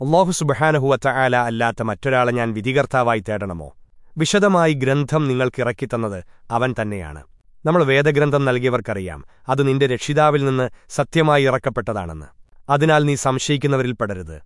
അള്ളാഹു സുബഹാനഹുവത്ത ആല അല്ലാത്ത മറ്റൊരാളെ ഞാൻ വിധികർത്താവായി തേടണമോ? വിശദമായി ഗ്രന്ഥം നിങ്ങൾക്കിറക്കിത്തന്നത് അവൻ തന്നെയാണ്. നമ്മൾ വേദഗ്രന്ഥം നൽകിയവർക്കറിയാം അത് നിന്റെ രക്ഷിതാവിൽ നിന്ന് സത്യമായി ഇറക്കപ്പെട്ടതാണെന്ന്. അതിനാൽ നീ സംശയിക്കുന്നവരിൽ പെടരുത്.